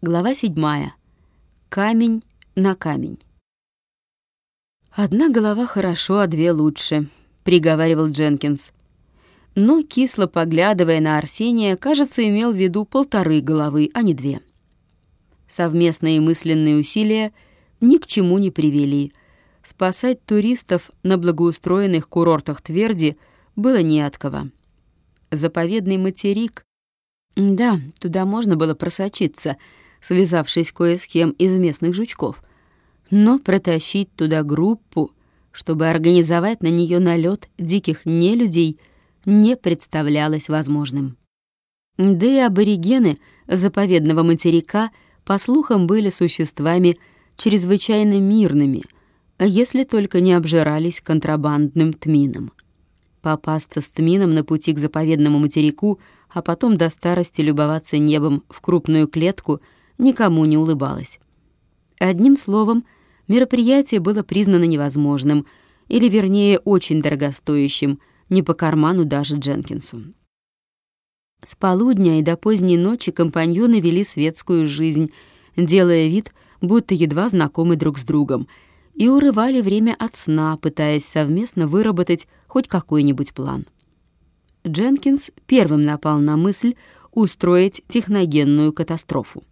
Глава седьмая. Камень на камень. «Одна голова хорошо, а две лучше», — приговаривал Дженкинс. Но, кисло поглядывая на Арсения, кажется, имел в виду полторы головы, а не две. Совместные мысленные усилия ни к чему не привели. Спасать туристов на благоустроенных курортах Тверди было не от кого. Заповедный материк... Да, туда можно было просочиться — связавшись кое с кем из местных жучков. Но протащить туда группу, чтобы организовать на нее налет диких нелюдей, не представлялось возможным. Да и аборигены заповедного материка, по слухам, были существами чрезвычайно мирными, если только не обжирались контрабандным тмином. Попасться с тмином на пути к заповедному материку, а потом до старости любоваться небом в крупную клетку — никому не улыбалась. Одним словом, мероприятие было признано невозможным, или, вернее, очень дорогостоящим, не по карману даже Дженкинсу. С полудня и до поздней ночи компаньоны вели светскую жизнь, делая вид, будто едва знакомы друг с другом, и урывали время от сна, пытаясь совместно выработать хоть какой-нибудь план. Дженкинс первым напал на мысль устроить техногенную катастрофу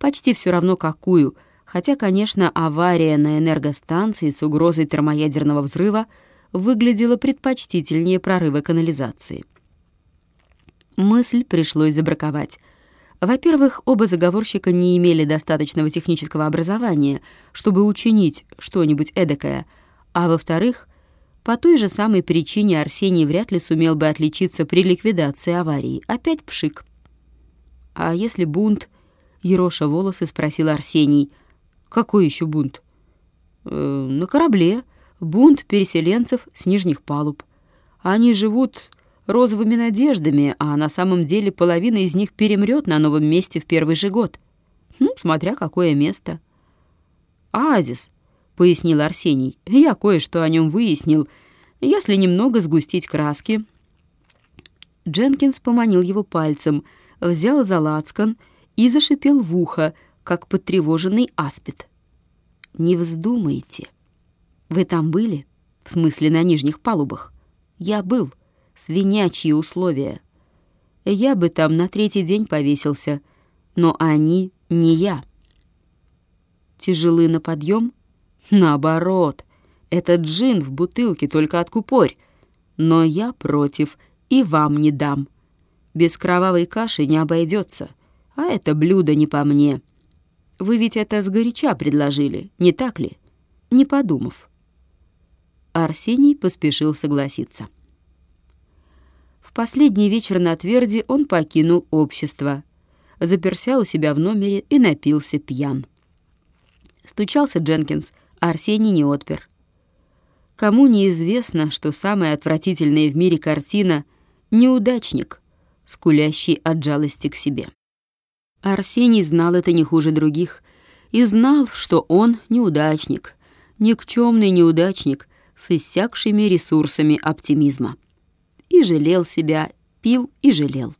почти все равно какую, хотя, конечно, авария на энергостанции с угрозой термоядерного взрыва выглядела предпочтительнее прорыва канализации. Мысль пришлось забраковать. Во-первых, оба заговорщика не имели достаточного технического образования, чтобы учинить что-нибудь эдакое, а во-вторых, по той же самой причине Арсений вряд ли сумел бы отличиться при ликвидации аварии. Опять пшик. А если бунт ероша волосы, спросил Арсений. «Какой еще бунт?» э, «На корабле. Бунт переселенцев с нижних палуб. Они живут розовыми надеждами, а на самом деле половина из них перемрет на новом месте в первый же год. Ну, смотря какое место». «Оазис», — пояснил Арсений. «Я кое-что о нем выяснил. Если немного сгустить краски...» Дженкинс поманил его пальцем, взял за лацкан — и зашипел в ухо, как потревоженный аспид. «Не вздумайте. Вы там были? В смысле, на нижних палубах? Я был. Свинячьи условия. Я бы там на третий день повесился, но они не я. Тяжелы на подъем? Наоборот, это джин в бутылке, только откупорь. Но я против и вам не дам. Без кровавой каши не обойдется а это блюдо не по мне. Вы ведь это сгоряча предложили, не так ли? Не подумав. Арсений поспешил согласиться. В последний вечер на Тверди он покинул общество, заперся у себя в номере и напился пьян. Стучался Дженкинс, а Арсений не отпер. Кому неизвестно, что самая отвратительная в мире картина — неудачник, скулящий от жалости к себе. Арсений знал это не хуже других и знал, что он неудачник, никчемный неудачник с иссякшими ресурсами оптимизма. И жалел себя, пил и жалел.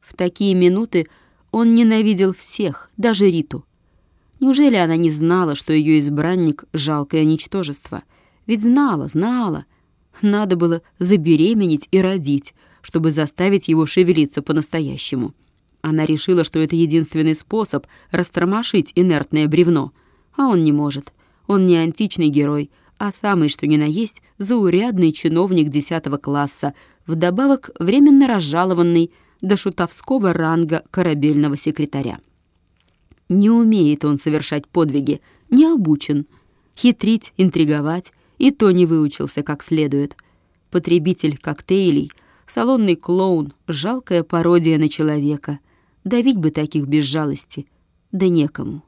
В такие минуты он ненавидел всех, даже Риту. Неужели она не знала, что ее избранник — жалкое ничтожество? Ведь знала, знала. Надо было забеременеть и родить, чтобы заставить его шевелиться по-настоящему. Она решила, что это единственный способ растормошить инертное бревно. А он не может. Он не античный герой, а самый, что ни на есть, заурядный чиновник десятого класса, вдобавок временно разжалованный до шутовского ранга корабельного секретаря. Не умеет он совершать подвиги, не обучен. Хитрить, интриговать и то не выучился как следует. Потребитель коктейлей, салонный клоун, жалкая пародия на человека — Давить бы таких без жалости, да некому.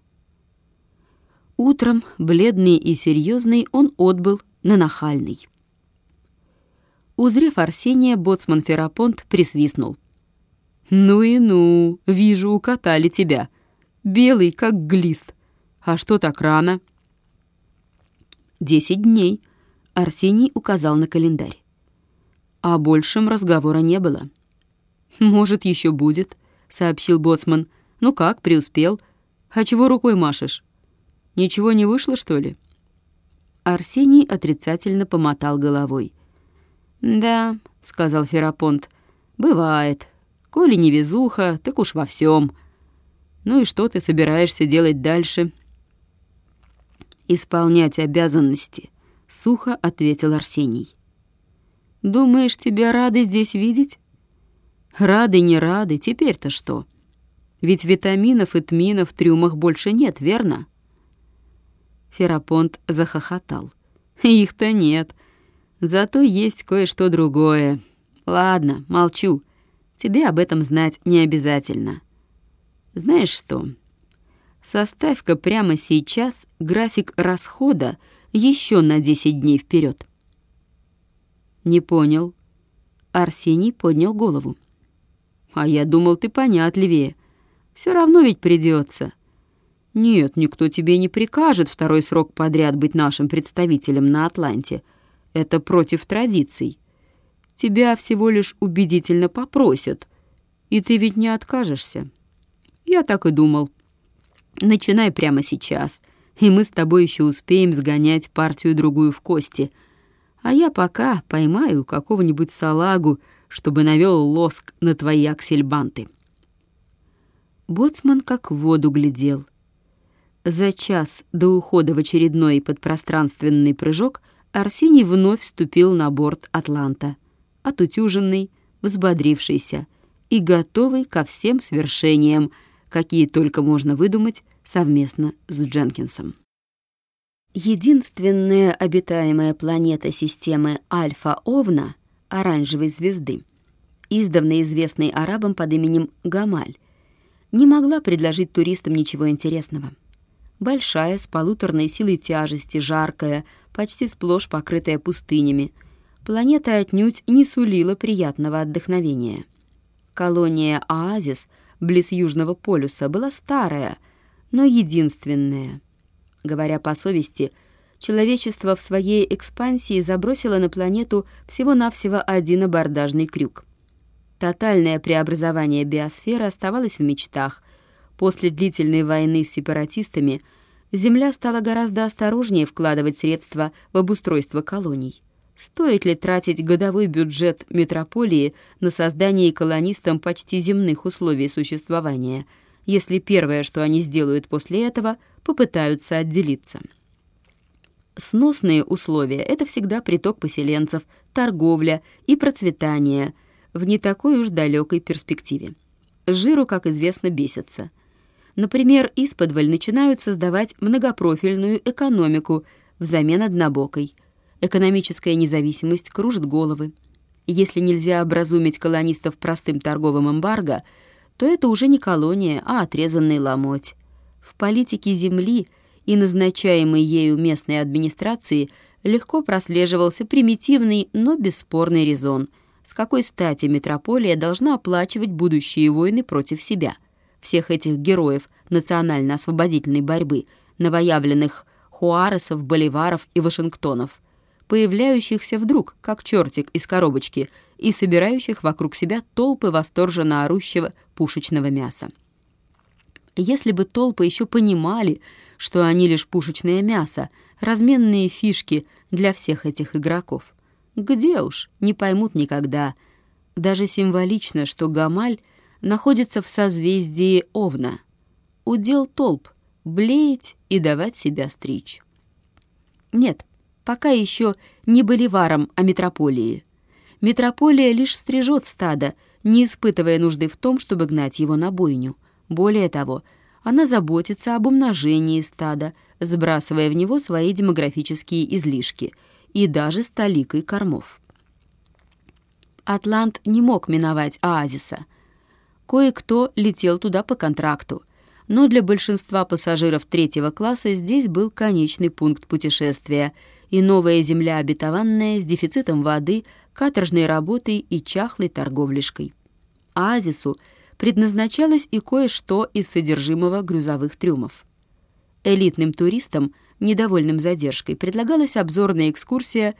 Утром, бледный и серьезный, он отбыл на нахальный. Узрев Арсения, боцман Ферапонт присвистнул. «Ну и ну, вижу, укатали тебя. Белый, как глист. А что так рано?» «Десять дней», — Арсений указал на календарь. О большем разговора не было. «Может, еще будет», сообщил боцман. Ну как, преуспел? А чего рукой машешь? Ничего не вышло, что ли?» Арсений отрицательно помотал головой. «Да», — сказал Ферапонт, — «бывает. Коли не везуха, так уж во всем. Ну и что ты собираешься делать дальше?» «Исполнять обязанности», — сухо ответил Арсений. «Думаешь, тебя рады здесь видеть?» «Рады, не рады, теперь-то что? Ведь витаминов и тминов в трюмах больше нет, верно?» Ферапонт захохотал. «Их-то нет. Зато есть кое-что другое. Ладно, молчу. Тебе об этом знать не обязательно. Знаешь что? Составь-ка прямо сейчас график расхода еще на 10 дней вперед. «Не понял». Арсений поднял голову. «А я думал, ты понятливее. Все равно ведь придется. «Нет, никто тебе не прикажет второй срок подряд быть нашим представителем на Атланте. Это против традиций. Тебя всего лишь убедительно попросят, и ты ведь не откажешься». «Я так и думал. Начинай прямо сейчас, и мы с тобой еще успеем сгонять партию-другую в кости. А я пока поймаю какого-нибудь салагу, чтобы навел лоск на твои аксельбанты». Боцман как в воду глядел — за час до ухода в очередной подпространственный прыжок Арсений вновь вступил на борт «Атланта», отутюженный, взбодрившийся и готовый ко всем свершениям, какие только можно выдумать совместно с Дженкинсом. Единственная обитаемая планета системы Альфа-Овна, оранжевой звезды, издавна известной арабам под именем Гамаль, не могла предложить туристам ничего интересного — большая, с полуторной силой тяжести, жаркая, почти сплошь покрытая пустынями. Планета отнюдь не сулила приятного отдохновения. Колония Оазис, близ Южного полюса, была старая, но единственная. Говоря по совести, человечество в своей экспансии забросило на планету всего-навсего один абордажный крюк. Тотальное преобразование биосферы оставалось в мечтах — После длительной войны с сепаратистами Земля стала гораздо осторожнее вкладывать средства в обустройство колоний. Стоит ли тратить годовой бюджет метрополии на создание колонистам почти земных условий существования, если первое, что они сделают после этого, попытаются отделиться? Сносные условия — это всегда приток поселенцев, торговля и процветание в не такой уж далекой перспективе. Жиру, как известно, бесится — Например, исподволь начинают создавать многопрофильную экономику взамен однобокой. Экономическая независимость кружит головы. Если нельзя образумить колонистов простым торговым эмбарго, то это уже не колония, а отрезанный ломоть. В политике Земли и назначаемой ею местной администрации легко прослеживался примитивный, но бесспорный резон, с какой стати метрополия должна оплачивать будущие войны против себя – всех этих героев национально-освободительной борьбы, новоявленных Хуаресов, Боливаров и Вашингтонов, появляющихся вдруг, как чертик из коробочки, и собирающих вокруг себя толпы восторженно орущего пушечного мяса. Если бы толпы еще понимали, что они лишь пушечное мясо, разменные фишки для всех этих игроков. Где уж, не поймут никогда. Даже символично, что Гамаль — находится в созвездии Овна. Удел толп — блеять и давать себя стричь. Нет, пока еще не боливаром, а метрополии. Метрополия лишь стрижет стадо, не испытывая нужды в том, чтобы гнать его на бойню. Более того, она заботится об умножении стада, сбрасывая в него свои демографические излишки и даже столикой кормов. Атлант не мог миновать оазиса. Кое-кто летел туда по контракту, но для большинства пассажиров третьего класса здесь был конечный пункт путешествия и новая земля обетованная с дефицитом воды, каторжной работой и чахлой торговлишкой. Оазису предназначалось и кое-что из содержимого грузовых трюмов. Элитным туристам, недовольным задержкой, предлагалась обзорная экскурсия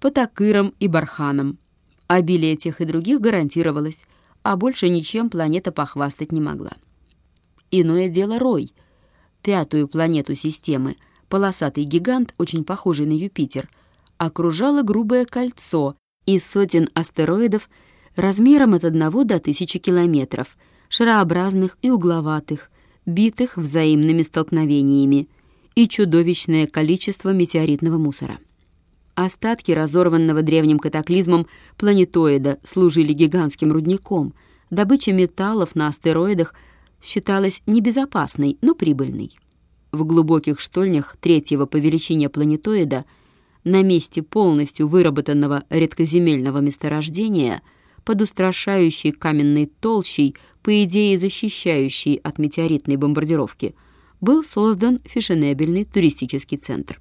по такырам и барханам. Обилие тех и других гарантировалось — а больше ничем планета похвастать не могла. Иное дело Рой. Пятую планету системы, полосатый гигант, очень похожий на Юпитер, окружало грубое кольцо из сотен астероидов размером от одного до тысячи километров, шарообразных и угловатых, битых взаимными столкновениями, и чудовищное количество метеоритного мусора. Остатки разорванного древним катаклизмом планетоида служили гигантским рудником. Добыча металлов на астероидах считалась небезопасной, но прибыльной. В глубоких штольнях третьего по величине планетоида на месте полностью выработанного редкоземельного месторождения под устрашающей каменной толщей, по идее защищающей от метеоритной бомбардировки, был создан фешенебельный туристический центр.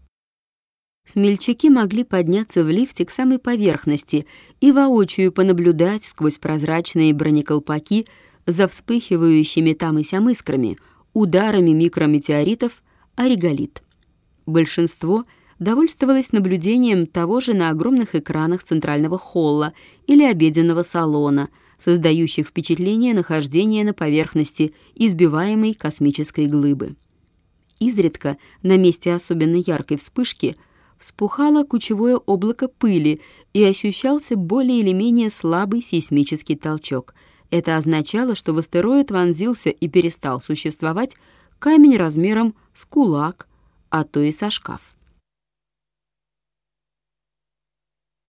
Смельчаки могли подняться в лифте к самой поверхности и воочию понаблюдать сквозь прозрачные бронеколпаки за вспыхивающими там и сям искрами, ударами микрометеоритов, а реголит. Большинство довольствовалось наблюдением того же на огромных экранах центрального холла или обеденного салона, создающих впечатление нахождения на поверхности избиваемой космической глыбы. Изредка, на месте особенно яркой вспышки – вспухало кучевое облако пыли и ощущался более или менее слабый сейсмический толчок. Это означало, что в астероид вонзился и перестал существовать камень размером с кулак, а то и со шкаф.